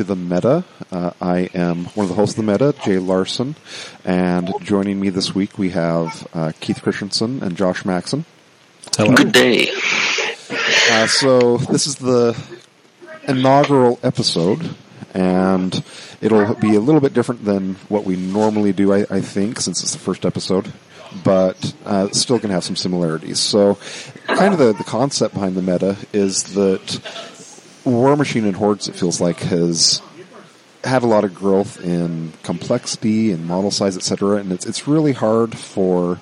everyone, and welcome to the Meta. Uh, I am one of the hosts of the Meta, Jay Larson, and joining me this week we have uh, Keith Christensen and Josh Maxon. Hello. Good day. Uh, so this is the inaugural episode, and it'll be a little bit different than what we normally do, I, I think, since it's the first episode but uh, still going to have some similarities. So, kind of the, the concept behind the meta is that War Machine and Hordes, it feels like, has had a lot of growth in complexity and model size, etc. And it's it's really hard for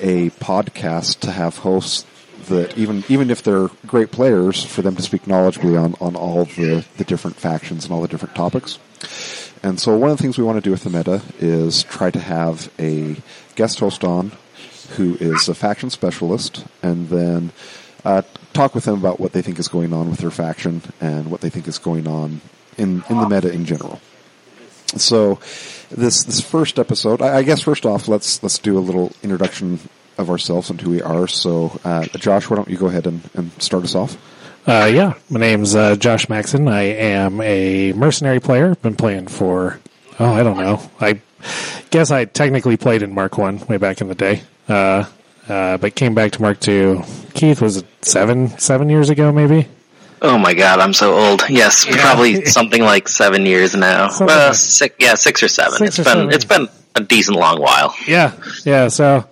a podcast to have hosts that even even if they're great players, for them to speak knowledgeably on on all the the different factions and all the different topics. And so one of the things we want to do with the meta is try to have a guest host on who is a faction specialist, and then uh, talk with them about what they think is going on with their faction and what they think is going on in, in the meta in general. So, this this first episode, I, I guess first off, let's let's do a little introduction of ourselves and who we are. So, uh, Josh, why don't you go ahead and, and start us off? Uh, yeah, my name's uh, Josh Maxon. I am a mercenary player. Been playing for oh, I don't know. I guess I technically played in Mark One way back in the day. Uh, but came back to Mark II. Keith was it seven seven years ago, maybe. Oh my god, I'm so old. Yes, yeah. probably something like seven years now. Well, six, yeah, six or seven. Six it's or been seven. it's been a decent long while. Yeah, yeah. So,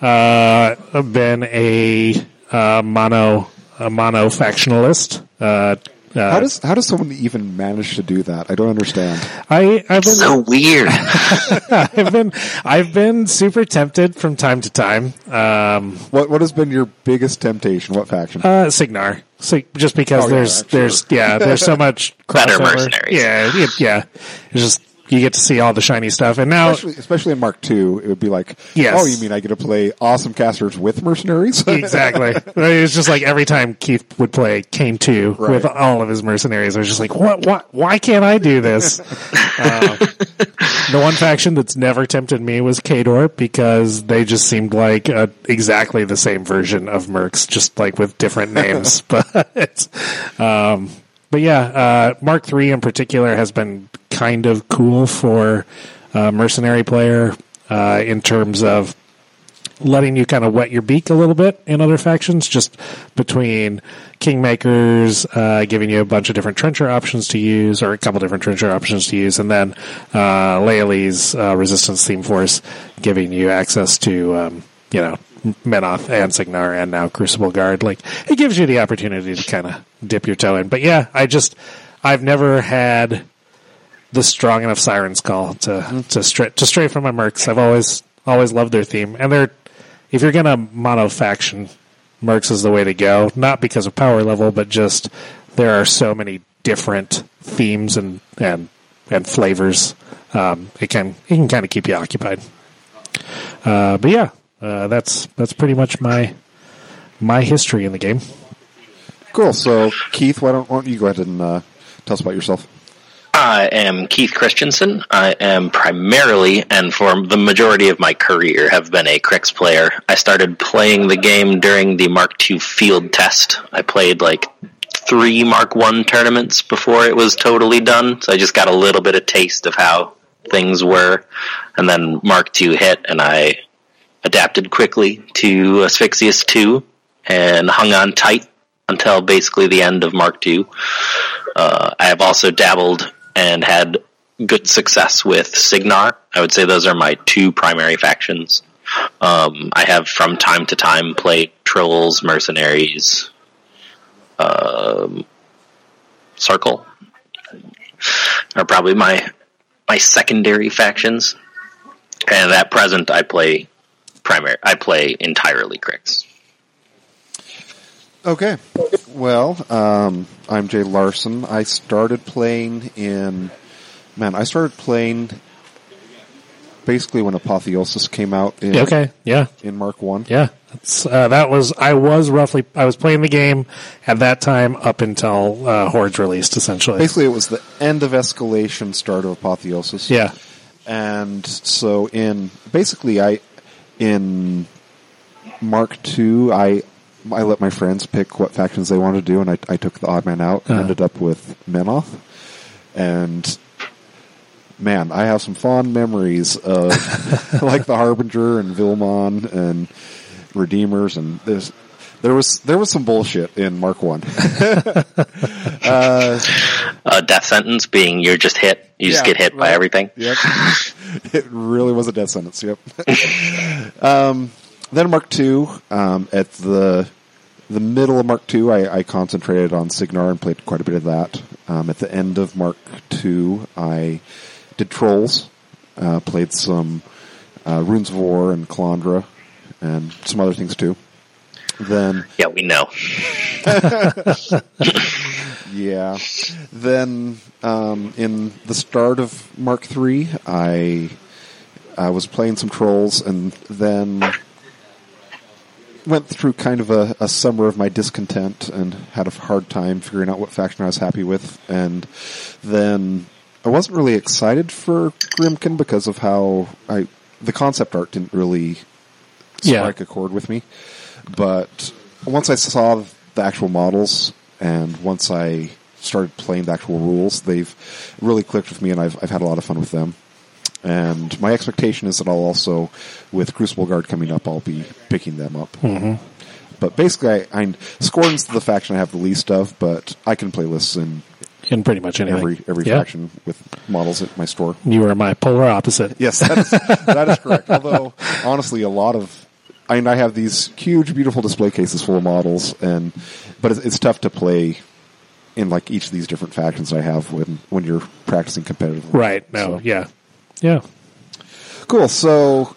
uh, I've been a uh, mono a mono factionalist. Uh, uh, how does how does someone even manage to do that? I don't understand. I I've been so weird. I've been I've been super tempted from time to time. Um, what what has been your biggest temptation? What faction? Uh, Cygnar. So, just because oh, there's yeah, there's yeah there's so much better mercenaries. Yeah, it, yeah. It's just you get to see all the shiny stuff. And now, especially, especially in Mark II, it would be like, yes. oh, you mean I get to play awesome casters with mercenaries? exactly. It's just like every time Keith would play Caine II right. with all of his mercenaries, I was just like, what, what, why can't I do this? uh, the one faction that's never tempted me was Khador because they just seemed like a, exactly the same version of Mercs, just like with different names. but, um, but yeah, uh, Mark III in particular has been kind of cool for a mercenary player uh, in terms of letting you kind of wet your beak a little bit in other factions, just between Kingmakers, uh, giving you a bunch of different trencher options to use, or a couple different trencher options to use, and then uh, Llaelese uh, Resistance Theme Force giving you access to, um, you know, Menoth and Cygnar and now Crucible Guard. Like, it gives you the opportunity to kind of dip your toe in. But yeah, I just, I've never had the strong enough Siren's Call to mm-hmm. to stray to stray from my mercs. I've always always loved their theme, and they're if you're gonna mono faction, mercs is the way to go. Not because of power level, but just there are so many different themes and and and flavors. Um, it can it can kind of keep you occupied. Uh, but yeah, uh, that's that's pretty much my my history in the game. Cool. So Keith, why don't, why don't you go ahead and uh, tell us about yourself? I am Keith Christensen. I am primarily, and for the majority of my career, have been a Cryx player. I started playing the game during the Mark II field test. I played like three Mark I tournaments before it was totally done, so I just got a little bit of taste of how things were. And then Mark II hit, and I adapted quickly to Asphyxious 2 and hung on tight until basically the end of Mark II. Uh, I have also dabbled and had good success with Cygnar. I would say those are my two primary factions. Um, I have from time to time played Trolls, Mercenaries, um, Circle are probably my my secondary factions. And at present, I play primary. I play entirely Cryx. Okay. Well, um, I'm Jay Larson. I started playing in, man, I started playing basically when Apotheosis came out. In, okay, yeah, in Mark One. Yeah, uh, that was I was roughly I was playing the game at that time up until uh, Hordes released. Essentially, basically, it was the end of escalation, start of Apotheosis. Yeah, and so in basically I in Mark Two, I I let my friends pick what factions they wanted to do, and I, I took the odd man out and uh-huh. ended up with Menoth. and man, I have some fond memories of like the Harbinger and Vilmon and Redeemers, and there's there was there was some bullshit in Mark One. uh, death sentence being you're just hit, you yeah, just get hit right. by everything. Yep, it really was a death sentence. Yep. um, then Mark Two um, at the the middle of Mark Two, I, I, concentrated on Cygnar and played quite a bit of that. Um, at the end of Mark Two, I did Trolls, uh, played some uh, Runes of War and Calandra, and some other things too. Then yeah, we know. yeah. Then um, in the start of Mark Three, I I was playing some Trolls, and then went through kind of a, a, summer of my discontent and had a hard time figuring out what faction I was happy with. And then I wasn't really excited for Grymkin because of how I the concept art didn't really strike yeah. a chord with me. But once I saw the actual models and once I started playing the actual rules, they've really clicked with me and I've I've had a lot of fun with them. And my expectation is that I'll also, with Crucible Guard coming up, I'll be picking them up. Mm-hmm. But basically, I, I Scorn's the faction I have the least of, but I can play lists in in pretty much anything. every every yeah. faction with models at my store. You are my polar opposite. Yes, that is, that is correct. Although honestly, a lot of I mean, I have these huge, beautiful display cases full of models, and but it's, it's tough to play in like each of these different factions I have when when you're practicing competitively. Right. No. So. Yeah. Yeah. Cool. So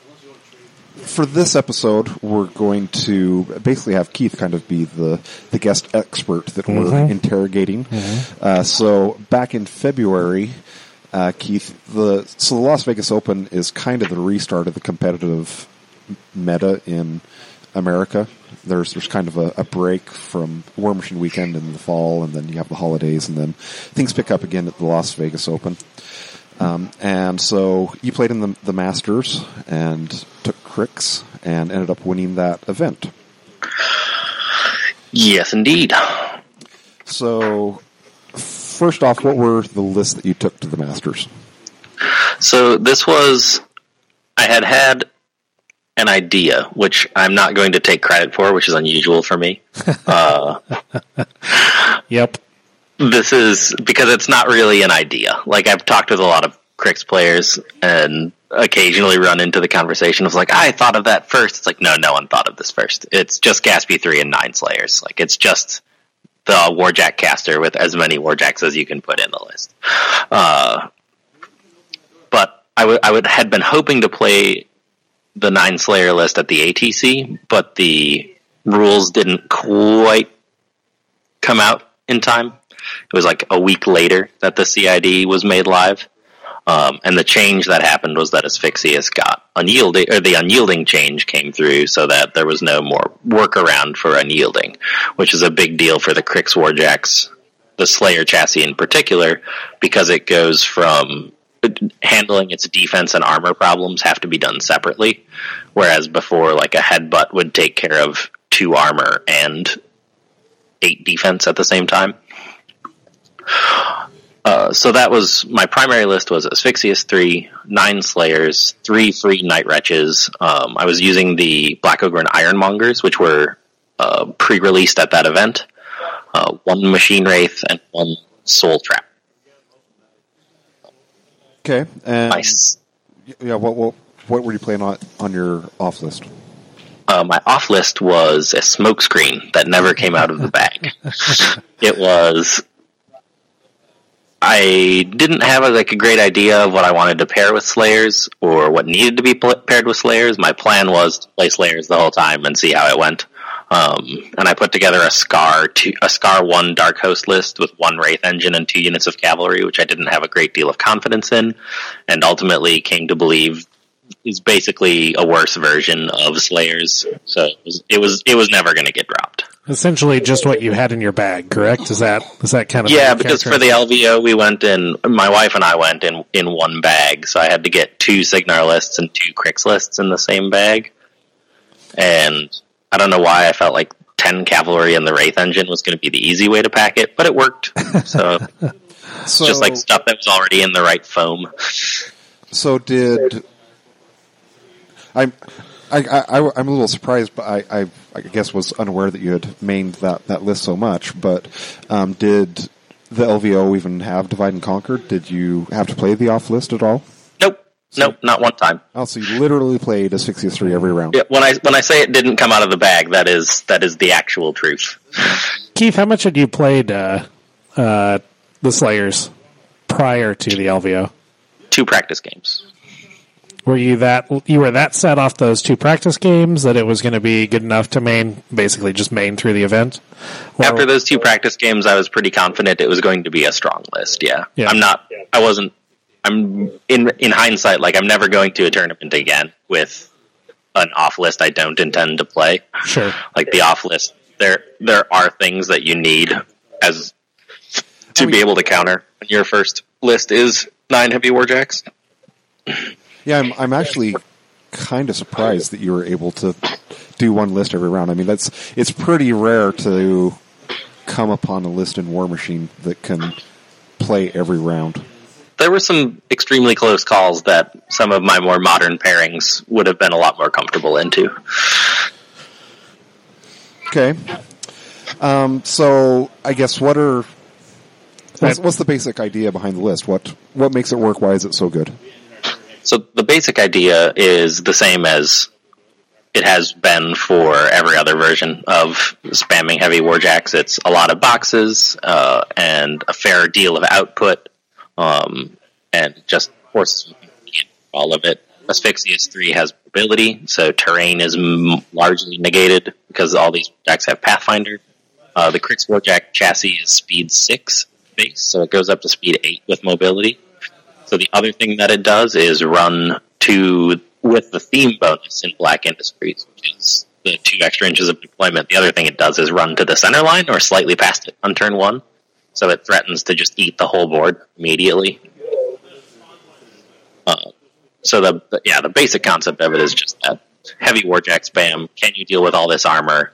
for this episode, we're going to basically have Keith kind of be the, the guest expert that mm-hmm. we're interrogating. Mm-hmm. Uh, so back in February, uh, Keith, the so the Las Vegas Open is kind of the restart of the competitive meta in America. There's there's kind of a, a, break from War Machine Weekend in the fall, and then you have the holidays, and then things pick up again at the Las Vegas Open. Um, and so you played in the, the Masters and took Cryx and ended up winning that event. Yes, indeed. So, first off, what were the lists that you took to the Masters? So this was I had had an idea, which I'm not going to take credit for, which is unusual for me. Uh, yep this is because it's not really an idea. Like I've talked with a lot of Cryx players and occasionally run into the conversation of like, I thought of that first. It's like, no, no one thought of this first. It's just Gaspy 3 and 9 Slayers. Like it's just the Warjack caster with as many Warjacks as you can put in the list. Uh, but I would, I would, had been hoping to play the 9 Slayer list at the ATC, but the rules didn't quite come out in time. It was like a week later that the CID was made live. Um, and the change that happened was that Asphyxious got unyielding, or the unyielding change came through so that there was no more workaround for unyielding, which is a big deal for the Cryx Warjacks, the Slayer chassis in particular, because it goes from handling its defense and armor problems have to be done separately, whereas before, like a headbutt would take care of two armor and eight defense at the same time. Uh, so that was my primary list was Asphyxious three, nine Slayers, three free Night Wretches. Um, I was using the Black Ogre and Ironmongers, which were uh, pre-released at that event. Uh, one Machine Wraith and one Soul Trap. Okay, and nice. yeah, what, what what were you playing on on your off list? Uh, my off list was a smokescreen that never came out of the bag. it was I didn't have a, like a great idea of what I wanted to pair with Slayers or what needed to be paired with Slayers. My plan was to play Slayers the whole time and see how it went. Um, and I put together a Scar two, a Scar one Dark Host list with one Wraith engine and two units of cavalry, which I didn't have a great deal of confidence in, and ultimately came to believe is basically a worse version of Slayers. So it was it was, it was never going to get dropped. Essentially, just what you had in your bag, correct? Is that is that kind of yeah? Because for the LVO, we went in. My wife and I went in in one bag, so I had to get two Cygnar lists and two Cryx lists in the same bag. And I don't know why I felt like ten cavalry and the Wraith engine was going to be the easy way to pack it, but it worked. So So, Just like stuff that was already in the right foam. so did I'm I, I, I, I'm a little surprised, but I, I, I guess was unaware that you had mained that, that list so much. But um, did the LVO even have Divide and Conquer? Did you have to play the off list at all? Nope. Nope, not one time. Oh, so you literally played a 63 every round. Yeah, when I when I say it didn't come out of the bag, that is that is the actual truth. Keith, how much had you played uh, uh, the Slayers prior to the LVO? Two practice games. Were you that you were that set off those two practice games that it was going to be good enough to main, basically just main through the event? Or- After those two practice games, I was pretty confident it was going to be a strong list. Yeah, Yeah. I'm not. I wasn't. I'm in in hindsight, like I'm never going to a tournament again with an off list I don't intend to play. sure. Like the off list, there there are things that you need as to I mean- be able to counter when your first list is nine heavy warjacks. Yeah, I'm, I'm actually kind of surprised that you were able to do one list every round. I mean, that's it's pretty rare to come upon a list in War Machine that can play every round. There were some extremely close calls that some of my more modern pairings would have been a lot more comfortable into. Okay. Um, so I guess what are what's, what's the basic idea behind the list? What what makes it work? Why is it so good? So the basic idea is the same as it has been for every other version of spamming heavy warjacks. It's a lot of boxes uh, and a fair deal of output, um, and just forces all of it. Asphyxious 3 has mobility, so terrain is m- largely negated because all these jacks have Pathfinder. Uh, the Cryx Warjack chassis is speed 6 base, so it goes up to speed 8 with mobility. So the other thing that it does is run to with the theme bonus in Black Industries, which is the two extra inches of deployment. The other thing it does is run to the center line or slightly past it on turn one, so it threatens to just eat the whole board immediately. Uh, so the, the yeah the basic concept of it is just that heavy warjack spam. Can you deal with all this armor?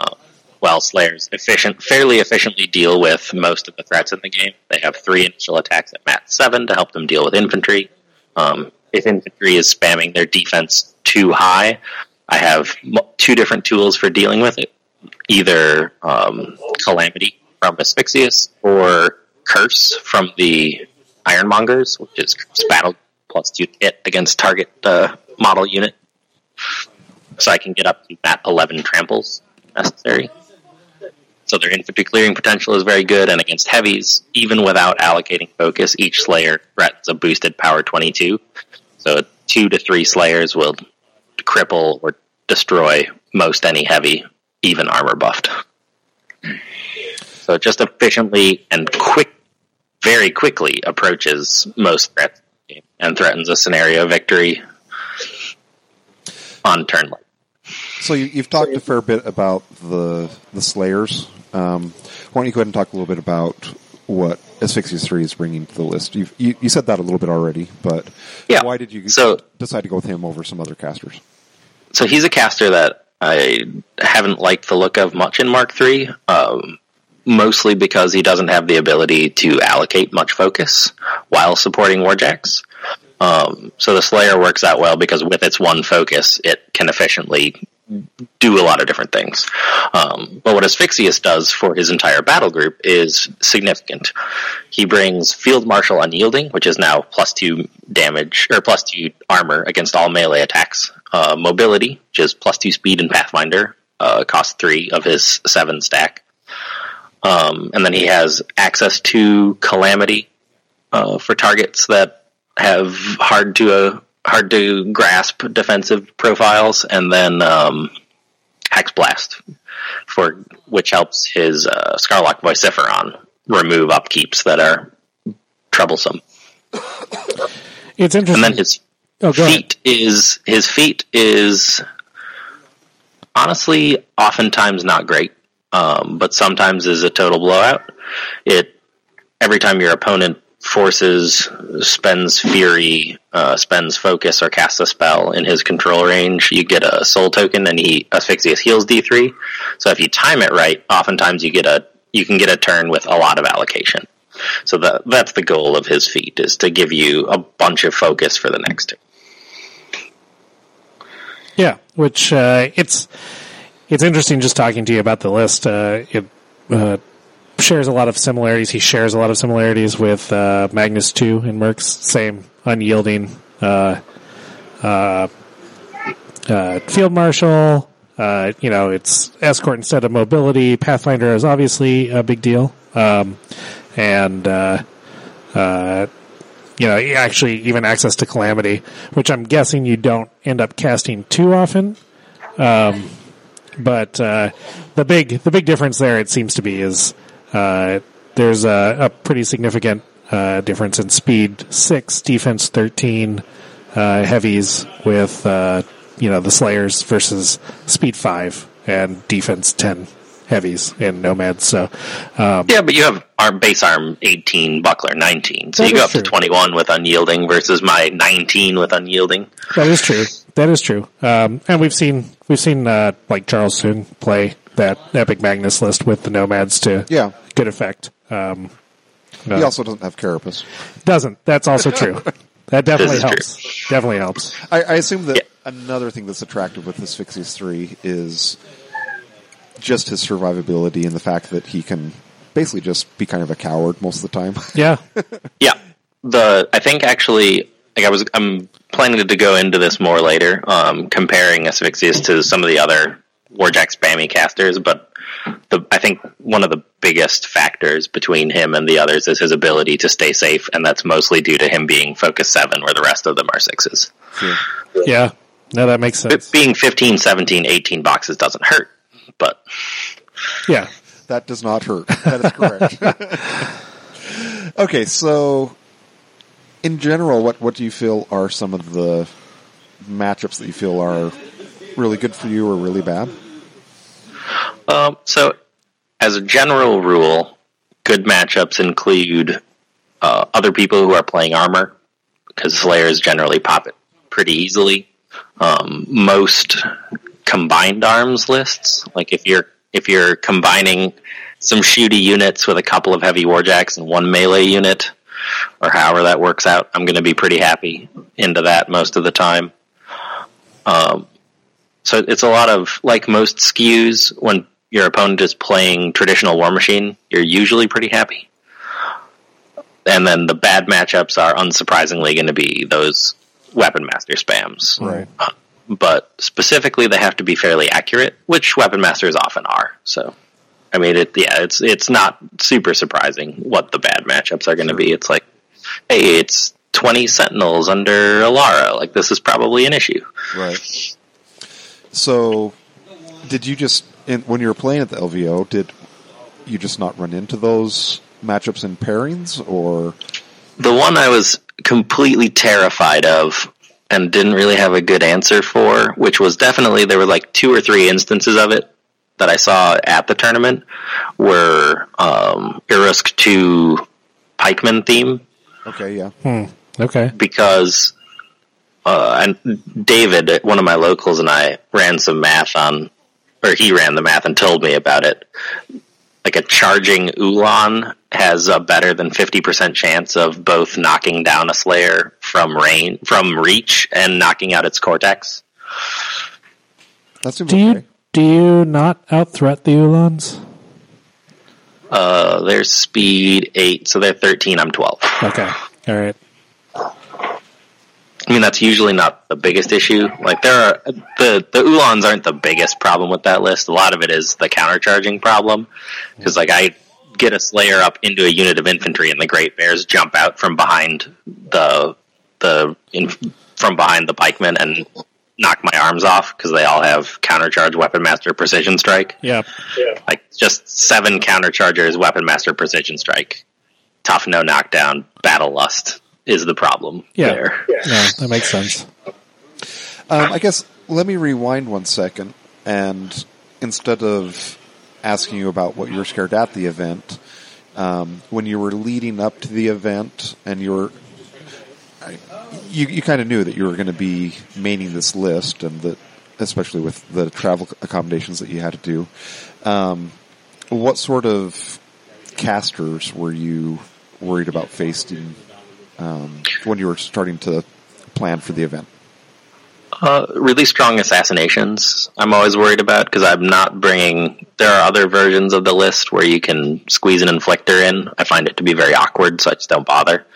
Uh, well, Slayers efficient, fairly efficiently deal with most of the threats in the game. They have three initial attacks at mat seven to help them deal with infantry. Um, if infantry is spamming their defense too high, I have two different tools for dealing with it. Either um, Calamity from Asphyxious or Curse from the Ironmongers, which is battle plus two hit against target uh, model unit. So I can get up to that 11 tramples necessary. So their infantry clearing potential is very good, and against heavies, even without allocating focus, each slayer threatens a boosted power 22. So two to three slayers will cripple or destroy most any heavy, even armor buffed. So it just efficiently and quick, very quickly approaches most threats in the game and threatens a scenario victory on turn one. So you, you've talked a fair bit about the the Slayers. Um, why don't you go ahead and talk a little bit about what Asphyxious 3 is bringing to the list? You've, you you said that a little bit already, but Yeah. why did you So- decide to go with him over some other casters? so he's a caster that I haven't liked the look of much in Mark III, um, mostly because he doesn't have the ability to allocate much focus while supporting Warjacks. Um, so the Slayer works out well because with its one focus, it can efficiently do a lot of different things. Um, but what Asphyxious does for his entire battle group is significant. He brings Field Marshal Unyielding, which is now plus two damage, or plus two armor against all melee attacks. Uh, mobility, which is plus two speed and Pathfinder, uh, cost three of his seven stack. Um, and then he has access to Calamity uh, for targets that have hard to uh, hard to grasp defensive profiles, and then um, Hex Blast, for which helps his uh, Skarlock Vociferon remove upkeeps that are troublesome. It's interesting. And then his oh, go ahead. is his feat is honestly oftentimes not great, um, but sometimes is a total blowout. It every time your opponent forces, spends fury, uh, spends focus, or casts a spell in his control range, you get a soul token, and he Asphyxious heals D three. So if you time it right, oftentimes you get a you can get a turn with a lot of allocation. So that that's the goal of his feat is to give you a bunch of focus for the next. Yeah, which uh, it's it's interesting just talking to you about the list. Uh, it uh, shares a lot of similarities. He shares a lot of similarities with uh, Magnus Two in Mercs. Same unyielding uh, uh, field marshal. you know, it's escort instead of mobility. Pathfinder is obviously a big deal, um, and you know, actually even access to calamity, which I'm guessing you don't end up casting too often. Um, but uh, the big the big difference there, it seems to be, is uh, there's a, a, pretty significant uh, difference in speed. Six, defense thirteen, uh, heavies with uh, you know the Slayers versus speed five and defense ten heavies in nomads. So um, yeah, but you have our base arm eighteen, buckler nineteen, so you go up true. to twenty one with unyielding versus my nineteen with unyielding. That is true. That is true. Um, and we've seen we've seen uh, like Charles Soon play that Epic Magnus list with the nomads to yeah. good effect. Um, he also doesn't have Carapace. Doesn't. That's also true. That definitely helps. True. Definitely helps. I, I assume that yeah. another thing that's attractive with Asphyxious 3 is just his survivability and the fact that he can basically just be kind of a coward most of the time. Yeah. yeah. The I think actually like I was I'm planning to go into this more later, um, comparing Asphyxious to some of the other Warjack spammy casters, but the I think one of the biggest factors between him and the others is his ability to stay safe, and that's mostly due to him being focus seven, where the rest of them are sixes. Sure. Yeah. No, that makes sense. being 15, 17, 18 boxes doesn't hurt, but yeah, that does not hurt. That is correct. okay, so in general, what what do you feel are some of the matchups that you feel are really good for you or really bad? Um, so, as a general rule, good matchups include uh, other people who are playing armor because slayers generally pop it pretty easily. Um, most combined arms lists, like if you're if you're combining some shooty units with a couple of heavy warjacks and one melee unit, or however that works out. I'm going to be pretty happy into that most of the time. Um, so it's a lot of like most skews when your opponent is playing traditional War Machine, you're usually pretty happy. And then the bad matchups are unsurprisingly going to be those Weapon Master spams. Right. Uh, but specifically, they have to be fairly accurate, which Weapon Masters often are. So I mean, it yeah, it's it's not super surprising what the bad matchups are going to be. It's like, hey, it's twenty Sentinels under Alara. Like this is probably an issue, right? So, did you just in, when you were playing at the LVO? Did you just not run into those matchups in pairings, or the one I was completely terrified of and didn't really have a good answer for, which was definitely there were like two or three instances of it that I saw at the tournament were um, Irusk 2 Pikeman theme. Okay, yeah. Hmm. Okay. Because uh, and David, one of my locals, and I ran some math on, or he ran the math and told me about it. Like a charging Uhlan has a better than fifty percent chance of both knocking down a Slayer from rain from reach and knocking out its cortex. That's Do you do you not outthreat the Uhlans? Uh, they're speed eight, so they're thirteen. I'm twelve. Okay, all right. I mean, that's usually not the biggest issue. Like there are the the Uhlans aren't the biggest problem with that list. A lot of it is the countercharging problem because like I get a Slayer up into a unit of infantry, and the Great Bears jump out from behind the the in, from behind the pikemen and knock my arms off because they all have countercharge weapon master precision strike. Yeah. yeah. Like just seven counterchargers, weapon master precision strike. Tough no knockdown, battle lust is the problem yeah. there. Yeah. yeah, that makes sense. Um, I guess let me rewind one second and instead of asking you about what you were scared at the event, um, when you were leading up to the event and you were you, you kind of knew that you were going to be maining this list, and that especially with the travel accommodations that you had to do. Um, what sort of casters were you worried about facing um, when you were starting to plan for the event? Uh, really strong assassinations. I'm always worried about because I'm not bringing. There are other versions of the list where you can squeeze an inflictor in. I find it to be very awkward, so I just don't bother.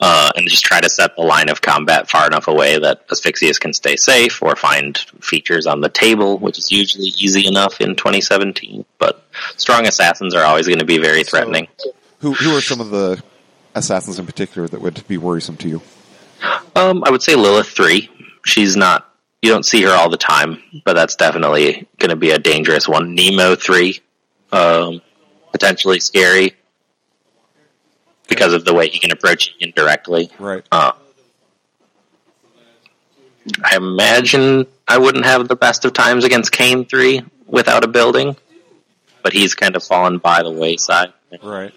Uh, and just try to set the line of combat far enough away that Asphyxious can stay safe or find features on the table, which is usually easy enough in 2017. But strong assassins are always going to be very threatening. So, who who are some of the assassins in particular that would be worrisome to you? Um, I would say Lylyth three she's not you don't see her all the time, but that's definitely going to be a dangerous one. Nemo three, um, potentially scary because of the way he can approach you indirectly. Right. Uh, I imagine I wouldn't have the best of times against Caine three without a building, but he's kind of fallen by the wayside. Right.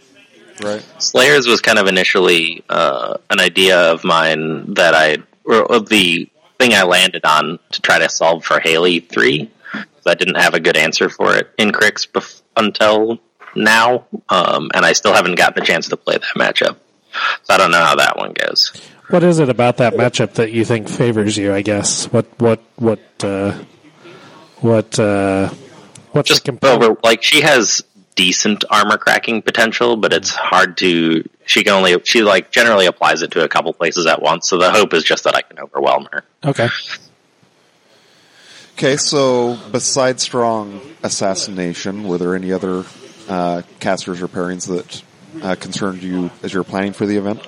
Right. Slayers was kind of initially uh, an idea of mine that I or the thing I landed on to try to solve for Haley 3. I didn't have a good answer for it in Cryx bef- until now, um, and I still haven't gotten the chance to play that matchup. So I don't know how that one goes. What is it about that matchup that you think favors you? I guess what what what uh, what uh, what's just over like she has decent armor cracking potential, but it's hard to. She can only she like generally applies it to a couple places at once. So the hope is just that I can overwhelm her. Okay. Okay, so besides strong assassination, were there any other uh, casters or pairings that uh, concerned you as you were planning for the event?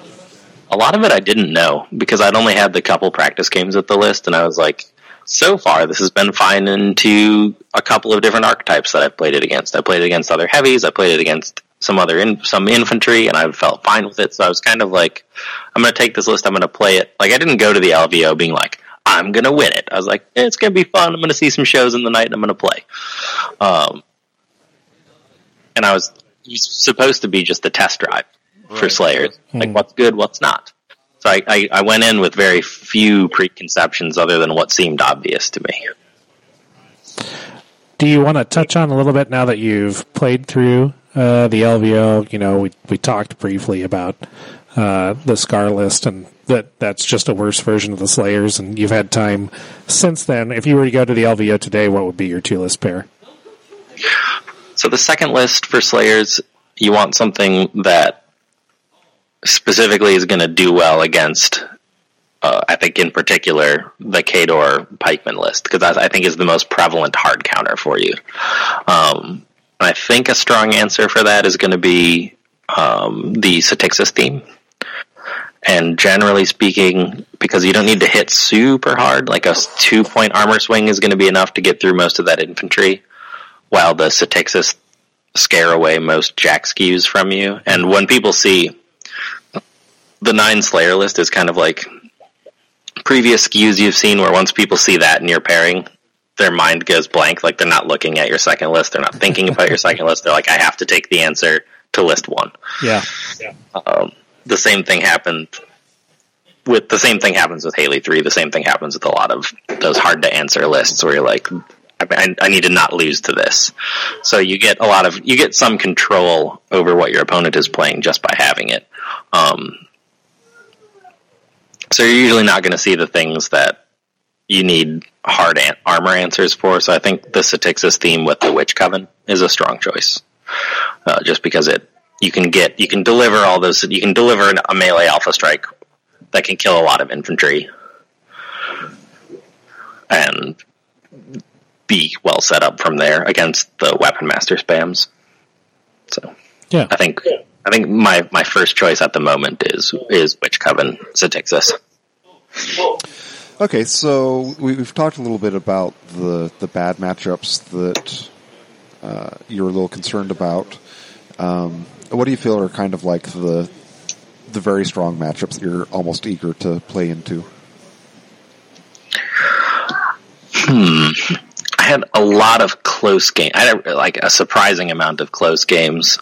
A lot of it I didn't know because I'd only had the couple practice games at the list, and I was like, so far this has been fine into a couple of different archetypes that I've played it against. I played it against other heavies, I played it against some other in, some infantry, and I felt fine with it. So I was kind of like, I'm going to take this list, I'm going to play it. Like I didn't go to the LVO being like, I'm going to win it. I was like, eh, it's going to be fun. I'm going to see some shows in the night, and I'm going to play. Um, and I was supposed to be just a test drive right. for Slayers, like what's good, what's not. So I, I, I, went in with very few preconceptions other than what seemed obvious to me. Do you want to touch on a little bit now that you've played through uh, the LVO? You know, we we talked briefly about uh, the Scar list, and that that's just a worse version of the Slayers. And you've had time since then. If you were to go to the LVO today, what would be your two list pair? So the second list for Slayers, you want something that specifically is going to do well against, uh, I think in particular, the Khador Pikeman list, because I think is the most prevalent hard counter for you. Um, I think a strong answer for that is going to be um, the Satyxis theme. And generally speaking, because you don't need to hit super hard, like a two point armor swing is going to be enough to get through most of that infantry, while the Satyxis scare away most jack skews from you. And when people see the nine Slayer list is kind of like previous skews you've seen where once people see that in your pairing, their mind goes blank. Like they're not looking at your second list. They're not thinking about your second list. They're like, I have to take the answer to list one. Yeah. yeah. Um, the same thing happened with the same thing happens with Haley three. The same thing happens with a lot of those hard to answer lists where you're like, I, I, need to not lose to this. So you get a lot of you get some control over what your opponent is playing just by having it. Um, so you're usually not going to see the things that you need hard an- armor answers for. So I think the Satyxis theme with the Witch Coven is a strong choice, uh, just because it you can get you can deliver all those you can deliver a melee alpha strike that can kill a lot of infantry and be well set up from there against the weapon master spams. So yeah, I think I think my, my first choice at the moment is is Witch Coven Satyxis. Okay, so we've talked a little bit about the the bad matchups that uh, you're a little concerned about. Um, what do you feel are kind of like the the very strong matchups that you're almost eager to play into? Hmm. I had a lot of close games. I had like a surprising amount of close games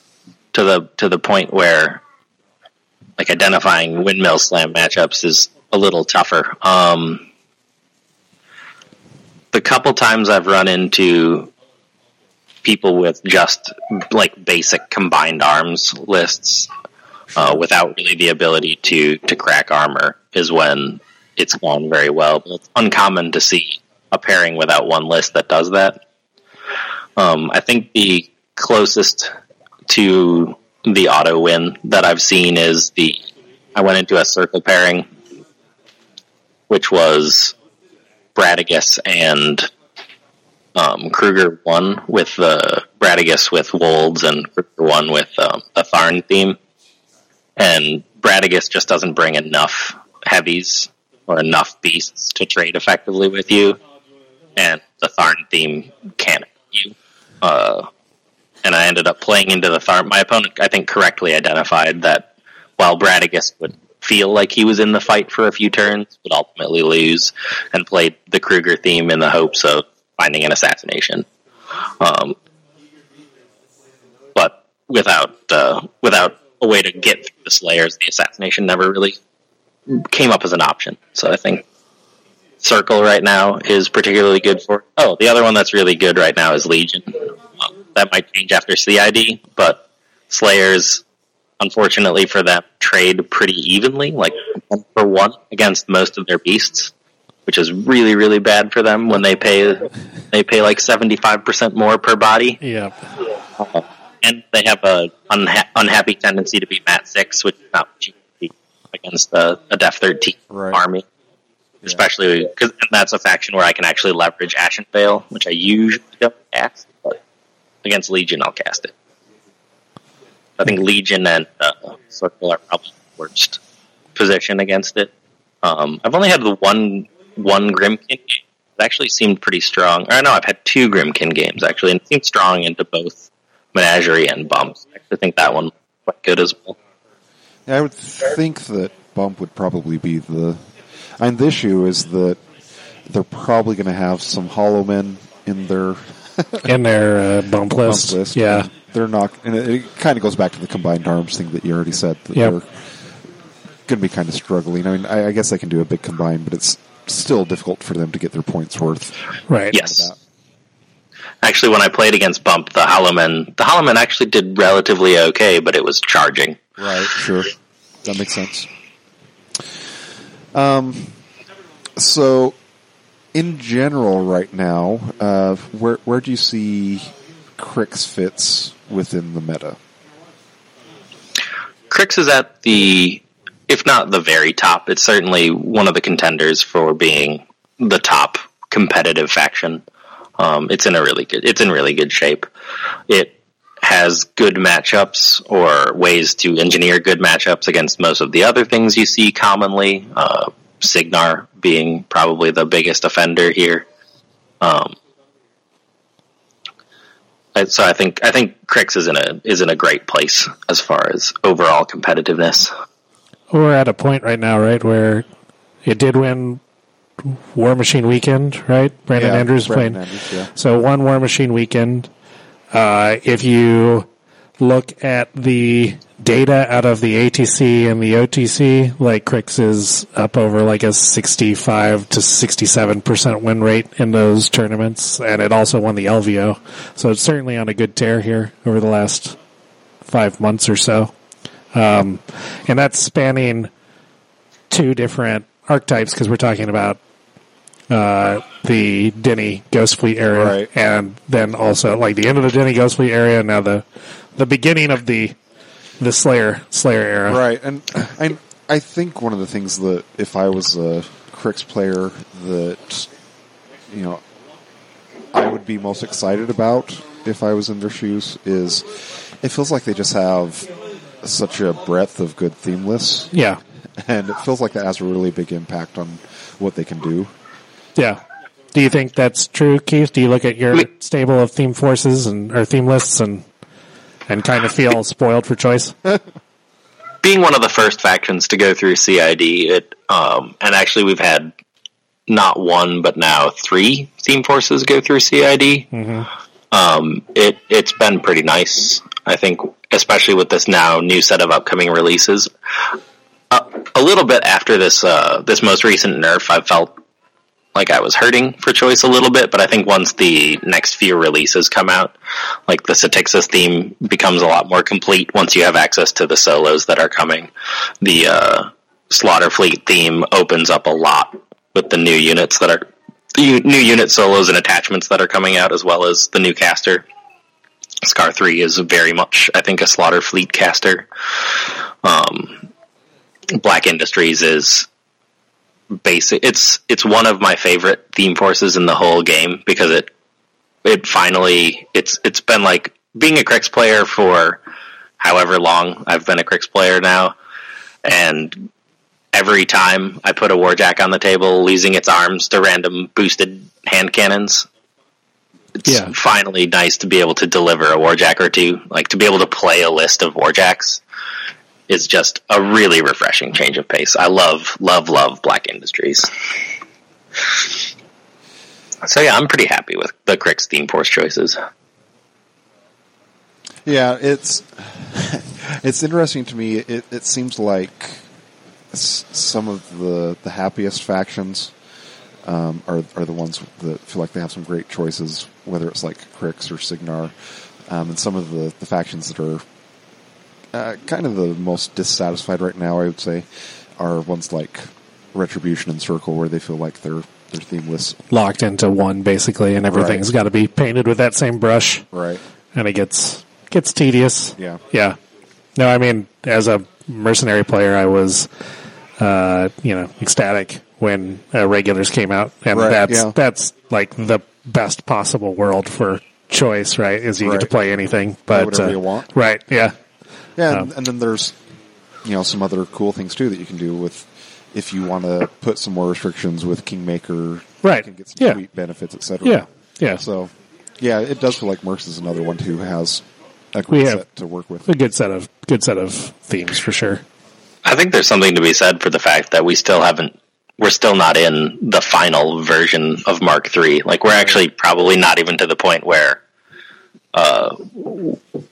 to the to the point where like identifying windmill slam matchups is a little tougher. Um, the couple times I've run into people with just like basic combined arms lists, uh, without really the ability to to crack armor is when it's gone very well. But it's uncommon to see a pairing without one list that does that. Um, I think the closest to the auto win that I've seen is the I went into a circle pairing, which was Bradigus and um, Krueger one with the Bradigus with Wolds and Krueger one with um, the Tharn theme, and Bradigus just doesn't bring enough heavies or enough beasts to trade effectively with you, and the Tharn theme can't you. Uh, and I ended up playing into the Tharn. My opponent, I think, correctly identified that while Bradigus would feel like he was in the fight for a few turns, would ultimately lose, and played the Krueger theme in the hopes of finding an assassination. Um, but without uh, without a way to get through the Slayers, the assassination never really came up as an option. So I think Circle right now is particularly good for. Oh, the other one that's really good right now is Legion. That might change after CID, but Slayers, unfortunately for them, trade pretty evenly, like one for one against most of their beasts, which is really really bad for them when they pay they pay like seventy five percent more per body. Yeah. Uh, and they have a unha- unhappy tendency to be mat six, which is not what you can be against a, a Def thirteen Right. army, especially because that's a faction where I can actually leverage Ashen Veil, which I usually don't cast, but against Legion I'll cast it. I think Legion and uh, Circle are probably the worst position against it. Um, I've only had the one one Grymkin game. It actually seemed pretty strong. Or no, I've had two Grymkin games actually, and it seemed strong into both Menagerie and Bumps. I actually think that one quite good as well. Yeah, I would think that Bump would probably be the. And the issue is that they're probably going to have some Hollow Men in their In their uh, bump bump list. list. Yeah. they're not. And it, it kind of goes back to the combined arms thing that you already said. That Yep. they're going to be kind of struggling. I mean, I, I guess they can do a big combine, but it's still difficult for them to get their points worth. Right. Yes. Actually, when I played against Bump, the Hollowman, the Hollowman actually did relatively okay, but it was charging. Right. Sure. That makes sense. Um, so in general, right now, uh, where where do you see Cryx fits within the meta? Cryx is at the, if not the very top, it's certainly one of the contenders for being the top competitive faction. Um, it's in a really good, it's in really good shape. It has good matchups or ways to engineer good matchups against most of the other things you see commonly. Uh, Cygnar being probably the biggest offender here. Um, so I think I think Cryx is in a is in a great place as far as overall competitiveness. We're at a point right now, right, where it did win War Machine Weekend, right? Brandon Yeah, Andrews Brandon playing. Andrews, yeah. So one War Machine Weekend. Uh, if you look at the data out of the ATC and the OTC, like Cryx is up over like a 65 to 67% win rate in those tournaments. And it also won the LVO. So it's certainly on a good tear here over the last five months or so. Um, and that's spanning two different archetypes because we're talking about uh, the Denny Ghost Fleet area, Right. and then also like the end of the Denny Ghost Fleet area, and now the the beginning of the the Slayer Slayer era. Right, and I I think one of the things that if I was a Cryx player that you know I would be most excited about if I was in their shoes is it feels like they just have such a breadth of good theme lists, Yeah, and it feels like that has a really big impact on what they can do. yeah. Do you think that's true, Keith? Do you look at your stable of theme forces and or theme lists and and kind of feel spoiled for choice? Being one of the first factions to go through CID, it um, and actually we've had not one but now three team forces go through CID. Um, it it's been pretty nice. I think, especially with this now new set of upcoming releases. Uh, a little bit after this uh, this most recent nerf, I felt like I was hurting for choice a little bit, but I think once the next few releases come out, like the Satyxis theme becomes a lot more complete once you have access to the solos that are coming. The uh, Slaughterfleet theme opens up a lot with the new units that are new unit solos and attachments that are coming out, as well as the new caster. Scar three is very much, I think, a Slaughter Fleet caster. Um, Black Industries is basic. It's it's one of my favorite theme forces in the whole game because it it finally it's it's been like being a Cryx player for however long I've been a Cryx player now, and every time I put a warjack on the table, losing its arms to random boosted hand cannons. It's Yeah. finally nice to be able to deliver a warjack or two, like to be able to play a list of warjacks is just a really refreshing change of pace. I love, love, love Black Industries. So yeah, I'm pretty happy with the Cryx's theme force choices. Yeah, it's it's interesting to me. It, it seems like some of the the happiest factions um, are are the ones that feel like they have some great choices, whether it's like Cryx or Cygnar, um, and some of the, the factions that are uh, kind of the most dissatisfied right now, I would say, are ones like Retribution and Circle, where they feel like their their theme lists Locked into one basically, and everything's Right. got to be painted with that same brush, right. and it gets gets tedious. Yeah. Yeah. No, I mean, as a mercenary player, I was, uh, you know, ecstatic when uh, regulars came out, and Right, that's yeah. that's like the best possible world for choice, right? Is you get to play anything, but whatever uh, you want. right? Yeah, Yeah, and, Um, and then there's you know some other cool things too that you can do with if you want to put some more restrictions with Kingmaker, Right. You can get some Yeah. sweet benefits, etc. yeah, yeah. So, yeah, it does feel like Mercs is another one who has a We great have- set to work with. a good set of good set of themes for sure. I think there's something to be said for the fact that we still haven't we're still not in the final version of Mark III. Like we're actually probably not even to the point where uh,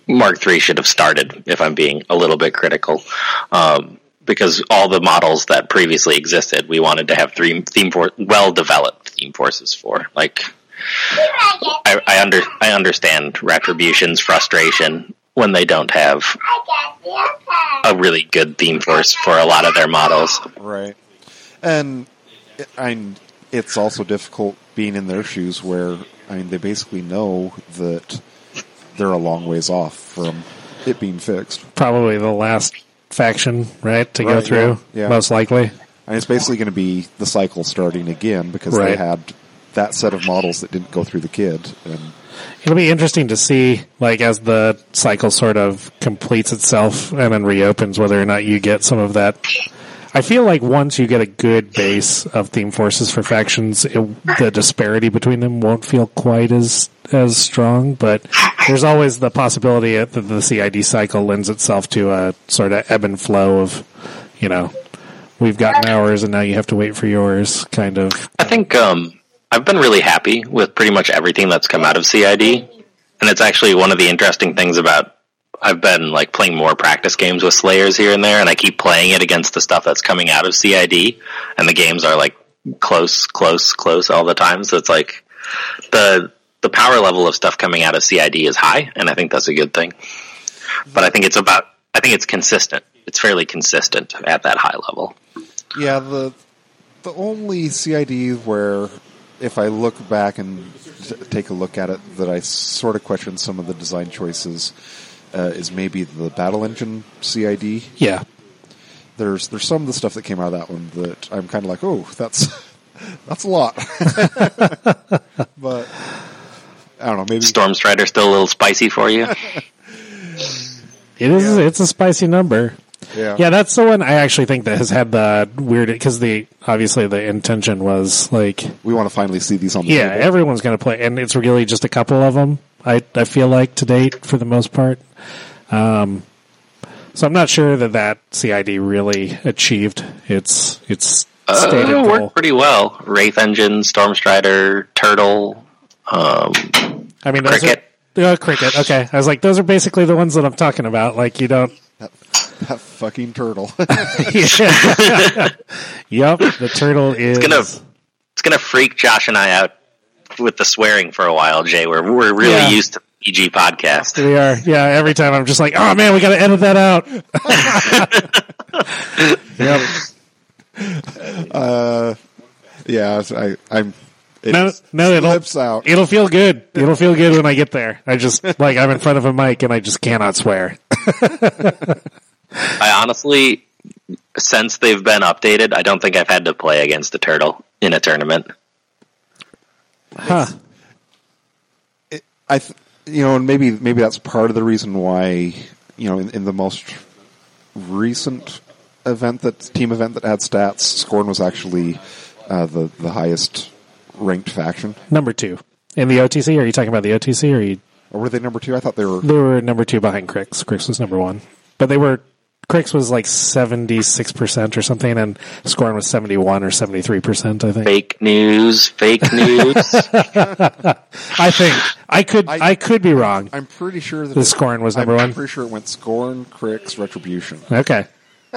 Mark III should have started. If I'm being a little bit critical, um, because all the models that previously existed, we wanted to have three theme for well developed theme forces for. Like I, I under I understand Retribution's frustration when they don't have a really good theme force for a lot of their models. Right. And I, it's also difficult being in their shoes where, I mean, they basically know that they're a long ways off from it being fixed. Probably the last faction, right, to go through, yeah, yeah. most likely. And it's basically going to be the cycle starting again because they had that set of models that didn't go through the kid. And It'll be interesting to see, like, as the cycle sort of completes itself and then reopens, whether or not you get some of that. I feel like once you get a good base of theme forces for factions, it, the disparity between them won't feel quite as as strong. But there's always the possibility that the CID cycle lends itself to a sort of ebb and flow of, you know, we've gotten ours and now you have to wait for yours, kind of. I think um, I've been really happy with pretty much everything that's come out of CID, and it's actually one of the interesting things about. I've been like playing more practice games with Slayers here and there, and I keep playing it against the stuff that's coming out of CID, and the games are like close, close, close all the time. So it's like the the power level of stuff coming out of CID is high, and I think that's a good thing. But I think it's about I think it's consistent. It's fairly consistent at that high level. yeah, the the only CID where if I look back and take a look at it, that I sort of question some of the design choices uh, is maybe the battle engine CID. Yeah. There's there's some of the stuff that came out of that one that I'm kind of like, oh, that's that's a lot. but I don't know, maybe Storm Strider still a little spicy for you. It is. It's a spicy number. yeah, Yeah, that's the one I actually think that has had the weird because the obviously the intention was like we want to finally see these on the yeah table. everyone's going to play and it's really just a couple of them. I I feel like to date for the most part. Um, so I'm not sure that that CID really achieved its its stated Uh, goal. worked pretty well. Wraith Engine, Storm Strider, Turtle. Um, I mean, those Cricket. Are, uh, cricket. Okay, I was like, those are basically the ones that I'm talking about. Like you don't. that, that fucking turtle. yep, the turtle is gonna- it's gonna freak Josh and I out with the swearing for a while, Jay. We're we're really Yeah. used to PG podcast. We are. Yeah. Every time I'm just like, oh man, we got to edit that out. Yep. uh, yeah, I, I'm. It No, no, it'll slips out. It'll feel good. It'll feel good when I get there. I just like I'm in front of a mic and I just cannot swear. I honestly, since they've been updated, I don't think I've had to play against a turtle in a tournament. Huh. I, th- you know, and maybe maybe that's part of the reason why you know in, in the most recent event that team event that had stats, Scorn was actually uh, the the highest ranked faction. Number two in the OTC. Are you talking about the OTC? Or you? Or were they number two? I thought they were. They were number two behind Cryx. Cryx was number one, but they were. Cryx was like seventy six percent or something, and Scorn was seventy one or seventy three percent. I think. Fake news, fake news. I think I could. I, I- could be wrong. I'm pretty sure that The Scorn was number one. I'm pretty sure it went Scorn, Cryx, Retribution. Okay.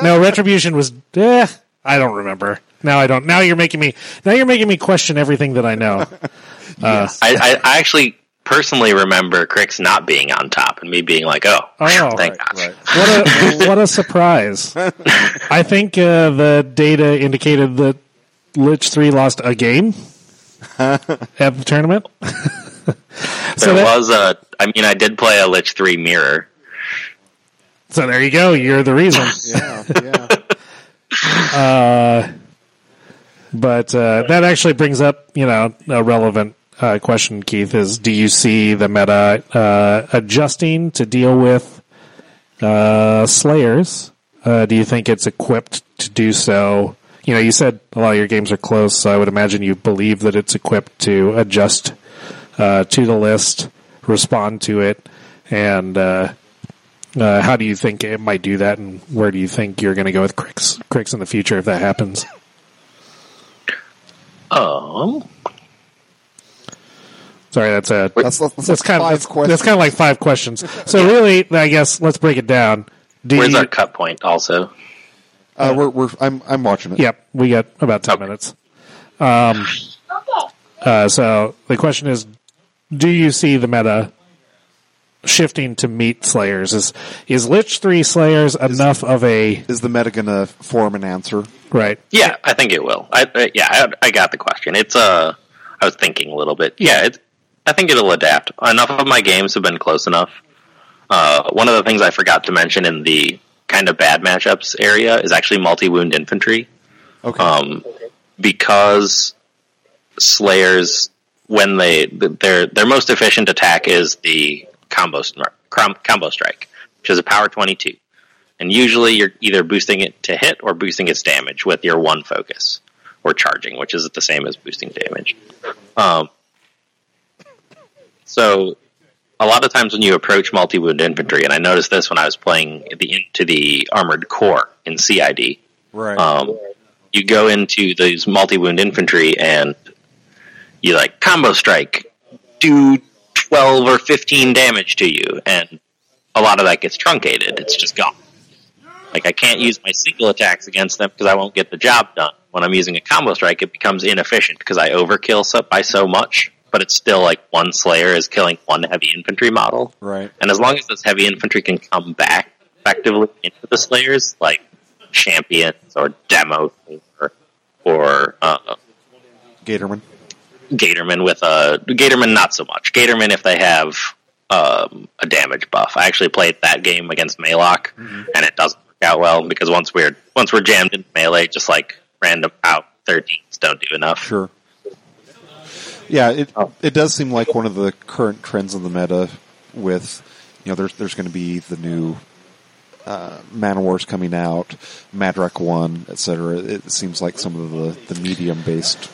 No, retribution was. Eh, I don't remember. Now I don't. Now you're making me. Now you're making me question everything that I know. I, I, I actually personally remember Cryx not being on top and me being like, "Oh, Oh. thank Right, gosh." right. What a what a surprise! I think uh, the data indicated that Lich Three lost a game at the tournament. so There that, was a. I mean, I did play a Lich Three mirror. so there you go. You're the reason. Yeah, yeah. But uh, that actually brings up, you know, a relevant uh, question, Keith. Is do you see the meta uh, adjusting to deal with uh, Slayers? Uh, do you think it's equipped to do so? You know, you said a lot of your games are close, so I would imagine you believe that it's equipped to adjust uh, to the list, respond to it, and uh, how do you think it might do that, and where do you think you're going to go with Cryx, Cryx in the future if that happens? Um, Sorry, that's a That's, that's, that's kind of that's, questions. that's kind of like five questions. So really, I guess let's break it down. Do where's you, our cut point? Also, uh, we're, we're, I'm, I'm watching it. Yep, we got about ten Okay. minutes. Um, uh, so the question is, do you see the meta shifting to meet Slayers? Is is Lich three Slayers enough of a Is the meta gonna form an answer? right? yeah, I think it will. I, I yeah, I, I got the question. It's uh, I was thinking a little bit. Yeah, it's. I think it'll adapt. Enough of my games have been close enough. Uh, one of the things I forgot to mention in the kind of bad matchups area is actually multi wound infantry. Okay. um, because slayers when they their their most efficient attack is the combo combo strike, which is a power twenty two, and usually you're either boosting it to hit or boosting its damage with your one focus or charging, which is the same as boosting damage. Um, so a lot of times when you approach multi wound infantry, and I noticed this when I was playing the into the Armored Korps in CID right. um, you go into these multi wound infantry and you like combo strike, do 12 or 15 damage to you, and a lot of that gets truncated. It's just gone. Like, I can't use my single attacks against them because I won't get the job done. When I'm using a combo strike, it becomes inefficient because I overkill so, by so much, but it's still like one Slayer is killing one heavy infantry model. right. And as long as this heavy infantry can come back effectively into the Slayers, like champions or demo or, or uh, Gatorman. Gatorman with a Gatorman, not so much. Gatorman if they have um, a damage buff. I actually played that game against Maelok, and it doesn't work out well because once we're once we're jammed in melee, just like random out thirteens don't do enough. Sure. Yeah, it it does seem like one of the current trends in the meta with you know there's there's going to be the new uh, Man Wars coming out, Madrak One, etc. It seems like some of the the medium based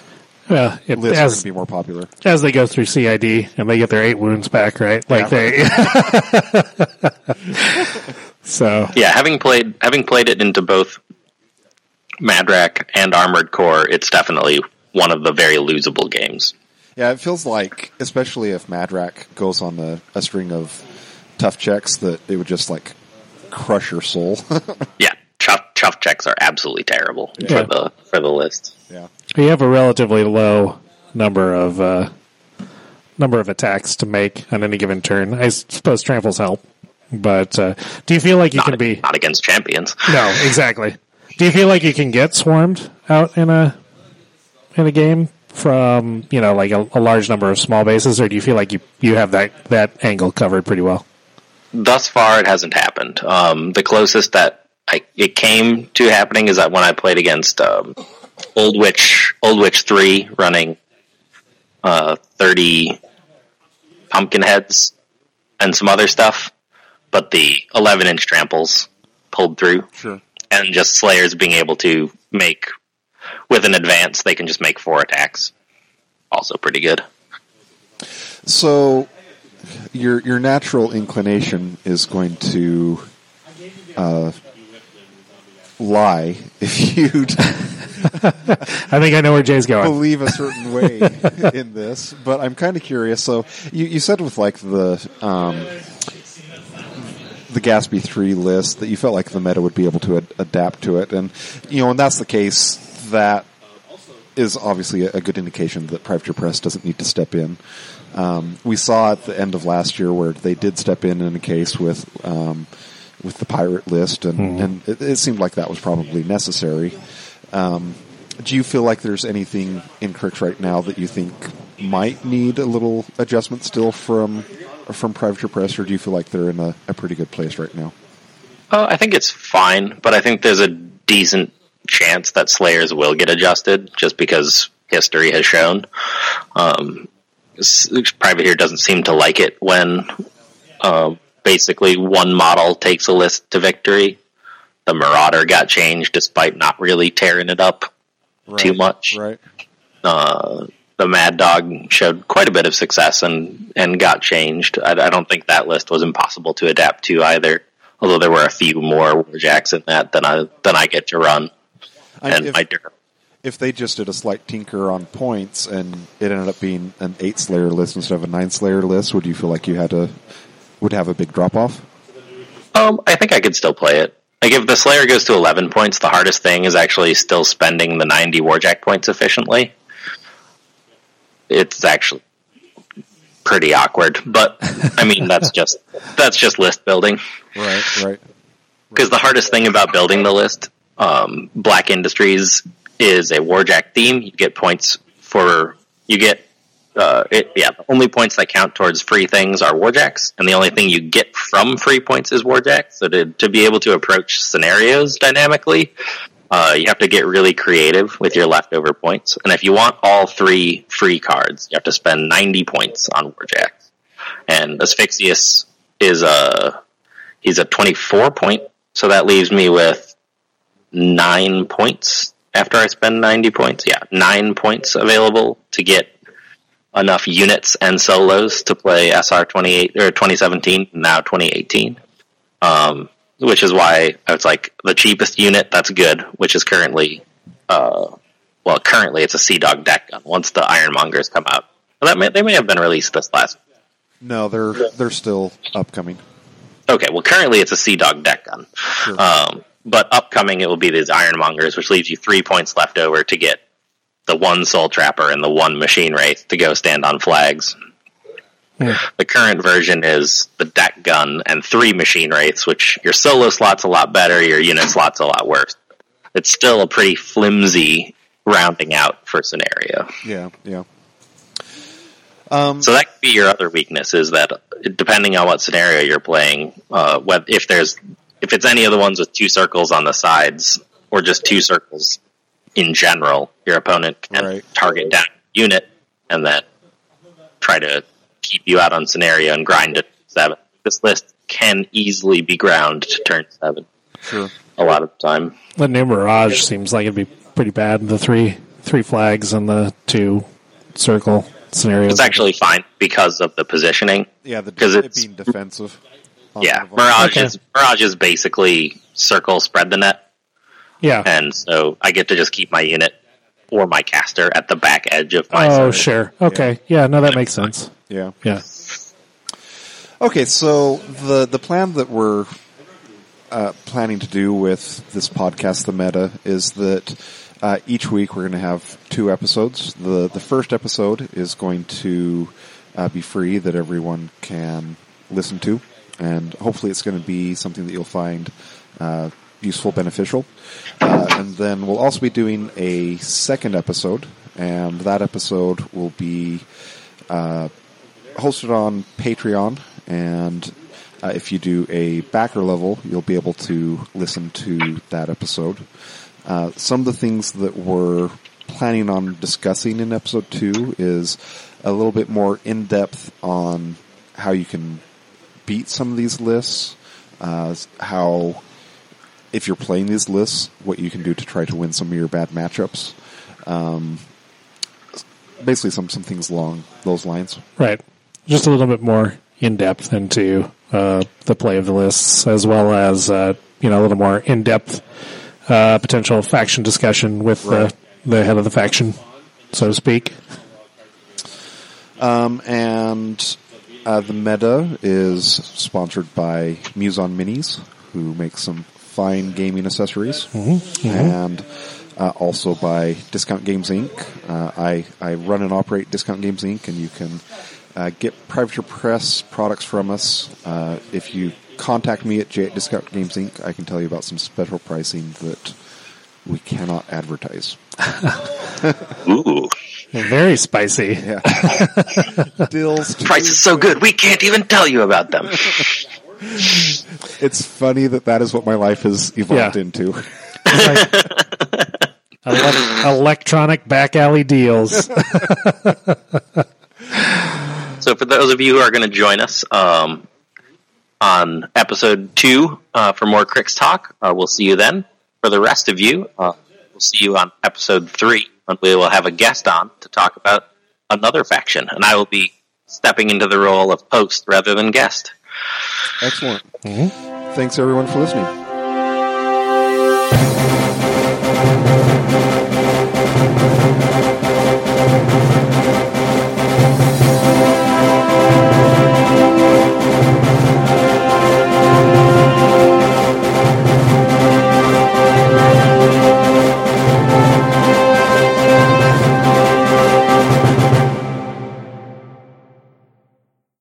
Well, it, lists are going as to be more popular. as they go through CID and they get their eight wounds back, right? Like they. so Yeah, having played having played it into both Madrak and Armored Korps, it's definitely one of the very losable games. Yeah, it feels like, especially if Madrak goes on the, a string of tough checks, that it would just like crush your soul. Yeah, chuff chuff checks are absolutely terrible Yeah. for the for the list. yeah. You have a relatively low number of uh, number of attacks to make on any given turn. I suppose tramples help, but uh, do you feel like you Not, can be not against champions. no exactly? Do you feel like you can get swarmed out in a in a game from you know like a, a large number of small bases, or do you feel like you you have that that angle covered pretty well? Thus far, it hasn't happened. Um, the closest that I, it came to happening is that when I played against um, Old Witch, Old Witch Three, running uh, thirty pumpkin heads and some other stuff, but the eleven inch tramples pulled through, Sure. and just Slayers being able to make with an advance, they can just make four attacks. Also pretty good. So your your natural inclination is going to uh, lie if you I think I know where Jay's going. believe a certain way in this, but I'm kind of curious. So you, you said with like the um, the Gaspy three list that you felt like the meta would be able to ad- adapt to it, and you know, and that's the case. That is obviously a, a good indication that Privateer Press doesn't need to step in. Um, we saw at the end of last year where they did step in in a case with um, with the pirate list, and, and it, it seemed like that was probably necessary. Um, do you feel like there's anything in Cryx right now that you think might need a little adjustment still from from Privateer Press, or do you feel like they're in a, a pretty good place right now? Uh, I think it's fine, but I think there's a decent chance that Slayers will get adjusted just because history has shown. Um, Privateer doesn't seem to like it when uh, basically one model takes a list to victory. The Marauder got changed despite not really tearing it up too much. Right. Uh, the Mad Dog showed quite a bit of success and, and got changed. I, I don't think that list was impossible to adapt to either. Although there were a few more Warjacks in that than I than I get to run, and if, if they just did a slight tinker on points and it ended up being an eight Slayer list instead of a nine Slayer list, would you feel like you had to would have a big drop off? Um, I think I could still play it. Like if the Slayer goes to eleven points, the hardest thing is actually still spending the ninety Warjack points efficiently. It's actually pretty awkward, but I mean that's just that's just list building. Right. Right. Because the hardest thing about building the list, um, Black Industries is a Warjack theme. You get points for you get uh, it, yeah. The only points that count towards free things are Warjacks, and the only thing you get from free points is Warjacks. So to to be able to approach scenarios dynamically, uh, you have to get really creative with your leftover points. And if you want all three free cards, you have to spend ninety points on Warjacks. And Asphyxious is a he's a twenty four point, so that leaves me with nine points after I spend 90 points. Yeah, nine points available to get enough units and solos to play SR 28 or 2017, now 2018. Um, which is why I was like the cheapest unit that's good, which is currently, uh, well, currently it's a Sea Dog deck gun. Once the Ironmongers come out, well, that may, they may have been released this last. No, they're they're still upcoming. Okay, well, currently it's a Sea Dog deck gun. Um, but upcoming it will be these Ironmongers, which leaves you three points left over to get the one Soul Trapper and the one Machine Wraith to go stand on flags. The current version is the deck gun and three Machine Wraiths, which your solo slot's a lot better, your unit slot's a lot worse. It's still a pretty flimsy rounding out for scenario. Yeah. Yeah. So that could be your other weakness is that depending on what scenario you're playing, uh, if there's if it's any of the ones with two circles on the sides or just two circles in general, your opponent can Right. target down unit and then try to keep you out on scenario and grind it to seven. This list can easily be ground to turn seven Sure. a lot of the time. The new Mirage seems like it'd be pretty bad. The three three flags and the two circle scenarios. It's actually fine because of the positioning. Yeah. The 'Cause it it's- being defensive. On Yeah, one of them. Mirage Okay. is Mirage is basically circle spread the net. yeah. and so I get to just keep my unit or my caster at the back edge of my. Oh, zone. sure. Okay. Yeah. No, that makes sense. Yeah. Yeah. Okay, so the the plan that we're uh, planning to do with this podcast, the meta, is that uh, each week we're going to have two episodes. The the first episode is going to uh, be free that everyone can listen to, and hopefully it's going to be something that you'll find uh, useful, beneficial. Uh, and then we'll also be doing a second episode, and that episode will be uh, hosted on Patreon, and uh, if you do a backer level, you'll be able to listen to that episode. Uh, some of the things that we're planning on discussing in episode two is a little bit more in depth on how you can beat some of these lists, uh, how if you're playing these lists, what you can do to try to win some of your bad matchups. Um, basically, some some things along those lines. Right. Just a little bit more in depth into uh, the play of the lists, as well as uh, you know a little more in depth uh, potential faction discussion with Right. the the head of the faction, so to speak. Um, and uh, the meta is sponsored by Muse on Minis, who make some fine gaming accessories, and uh, also by Discount Games Inc. Uh, I I run and operate Discount Games Inc. and you can uh, get Privateer Press products from us uh, if you contact me at J at Discount Games Inc. I can tell you about some special pricing that we cannot advertise. Ooh, Very spicy. Yeah, deals. price is so good we can't even tell you about them. It's funny that that is what my life has evolved Yeah. into. Ele- electronic back alley deals. So for those of you who are going to join us um, on episode two uh, for more Cryx talk, uh, we'll see you then. For the rest of you, uh, we'll see you on episode three when we will have a guest on to talk about another faction, and I will be stepping into the role of host rather than guest. Excellent. Mm-hmm. Thanks everyone for listening.